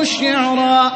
الشعرى.